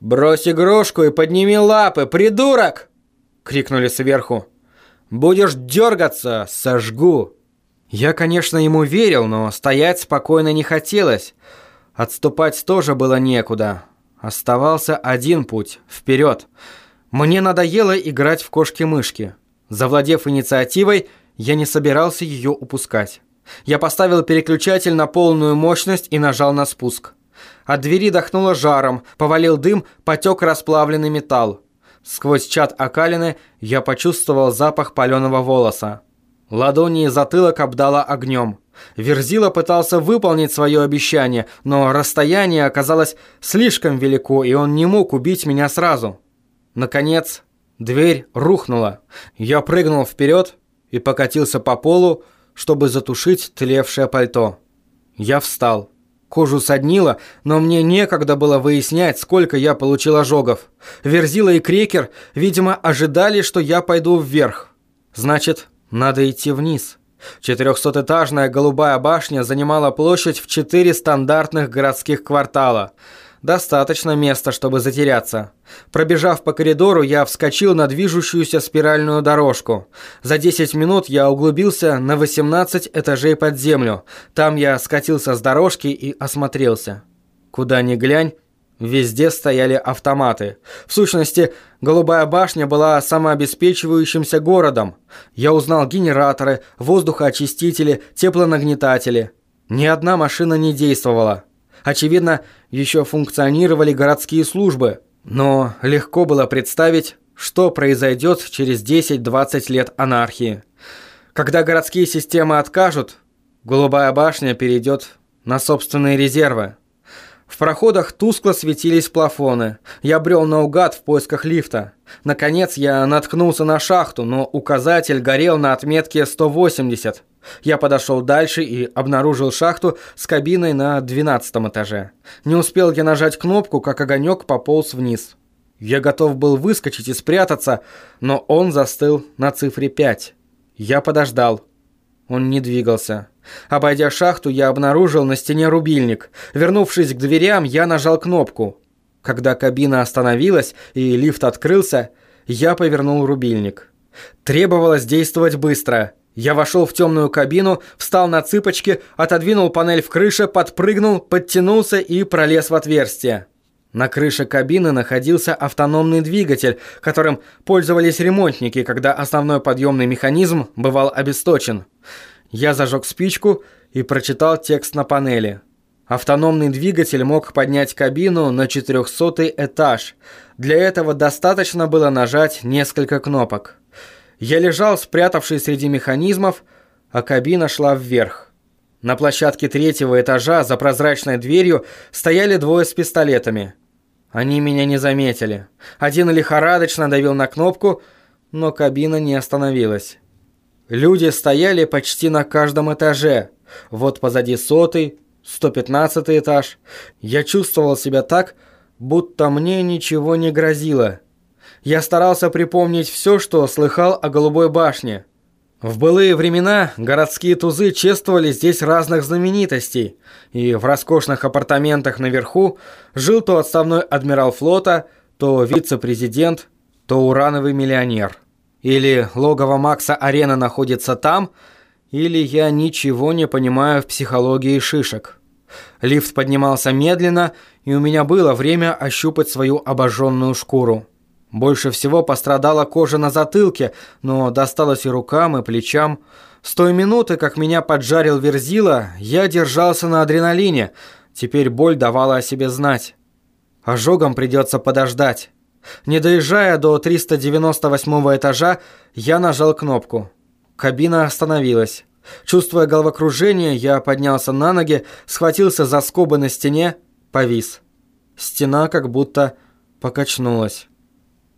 «Брось игрушку и подними лапы, придурок!» — крикнули сверху. «Будешь дергаться, сожгу!» Я, конечно, ему верил, но стоять спокойно не хотелось. Отступать тоже было некуда. Оставался один путь – вперед. Мне надоело играть в кошки-мышки. Завладев инициативой, я не собирался ее упускать. Я поставил переключатель на полную мощность и нажал на спуск. От двери дохнуло жаром, повалил дым, потек расплавленный металл. Сквозь чат окалины я почувствовал запах паленого волоса. Ладони и затылок обдало огнем. Верзила пытался выполнить свое обещание, но расстояние оказалось слишком велико, и он не мог убить меня сразу. Наконец, дверь рухнула. Я прыгнул вперед и покатился по полу, чтобы затушить тлевшее пальто. Я встал. Кожу соднило, но мне некогда было выяснять, сколько я получил ожогов. Верзила и Крекер, видимо, ожидали, что я пойду вверх. Значит, надо идти вниз. Четырехсотэтажная голубая башня занимала площадь в четыре стандартных городских квартала – Достаточно места, чтобы затеряться. Пробежав по коридору, я вскочил на движущуюся спиральную дорожку. За 10 минут я углубился на 18 этажей под землю. Там я скатился с дорожки и осмотрелся. Куда ни глянь, Везде стояли автоматы. В сущности, Голубая башня была самообеспечивающимся городом. Я узнал генераторы, воздухоочистители, теплонагнетатели. Ни одна машина не действовала. Очевидно, еще функционировали городские службы, но легко было представить, что произойдет через 10-20 лет анархии. Когда городские системы откажут, Голубая башня перейдет на собственные резервы. В проходах тускло светились плафоны. Я брел наугад в поисках лифта. Наконец я наткнулся на шахту, но указатель горел на отметке 180. Я подошел дальше и обнаружил шахту с кабиной на 12 этаже. Не успел я нажать кнопку, как огонек пополз вниз. Я готов был выскочить и спрятаться, но он застыл на цифре 5. Я подождал. Он не двигался. Обойдя шахту, я обнаружил на стене рубильник. Вернувшись к дверям, я нажал кнопку. Когда кабина остановилась и лифт открылся, я повернул рубильник. Требовалось действовать быстро. Я вошел в темную кабину, встал на цыпочки, отодвинул панель в крыше, подпрыгнул, подтянулся и пролез в отверстие. На крыше кабины находился автономный двигатель, которым пользовались ремонтники, когда основной подъемный механизм бывал обесточен. Я зажег спичку и прочитал текст на панели. Автономный двигатель мог поднять кабину на 400 этаж. Для этого достаточно было нажать несколько кнопок. Я лежал, спрятавшись среди механизмов, а кабина шла вверх. На площадке третьего этажа за прозрачной дверью стояли двое с пистолетами. Они меня не заметили. Один лихорадочно давил на кнопку, но кабина не остановилась. Люди стояли почти на каждом этаже. Вот позади сотый, 115 этаж. Я чувствовал себя так, будто мне ничего не грозило. Я старался припомнить все, что слыхал о Голубой башне. В былые времена городские тузы чествовали здесь разных знаменитостей, и в роскошных апартаментах наверху жил то отставной адмирал флота, то вице-президент, то урановый миллионер. Или логово Макса Арена находится там, или я ничего не понимаю в психологии шишек. Лифт поднимался медленно, и у меня было время ощупать свою обожженную шкуру. Больше всего пострадала кожа на затылке, но досталось и рукам, и плечам. С той минуты, как меня поджарил Верзила, я держался на адреналине. Теперь боль давала о себе знать. Ожогом придется подождать. Не доезжая до 398 этажа, я нажал кнопку. Кабина остановилась. Чувствуя головокружение, я поднялся на ноги, схватился за скобы на стене, повис. Стена как будто покачнулась.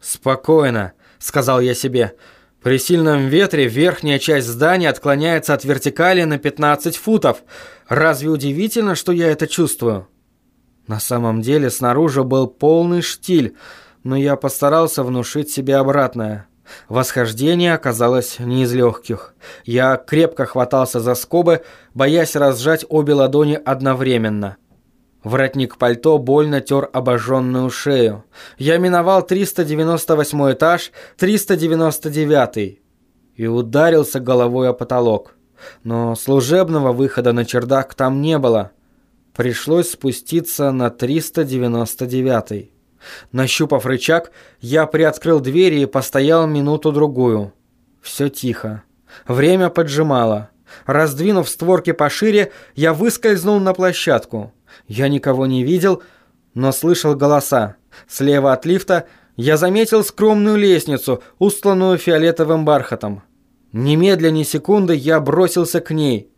«Спокойно», — сказал я себе. «При сильном ветре верхняя часть здания отклоняется от вертикали на 15 футов. Разве удивительно, что я это чувствую?» На самом деле снаружи был полный штиль, но я постарался внушить себе обратное. Восхождение оказалось не из легких. Я крепко хватался за скобы, боясь разжать обе ладони одновременно. Воротник пальто больно тер обожженную шею. Я миновал 398 этаж, 399 и ударился головой о потолок. Но служебного выхода на чердак там не было. Пришлось спуститься на 399. Нащупав рычаг, я приоткрыл двери и постоял минуту-другую. Все тихо. Время поджимало. Раздвинув створки пошире, я выскользнул на площадку. Я никого не видел, но слышал голоса. Слева от лифта я заметил скромную лестницу, устланную фиолетовым бархатом. Немедля ни секунды я бросился к ней.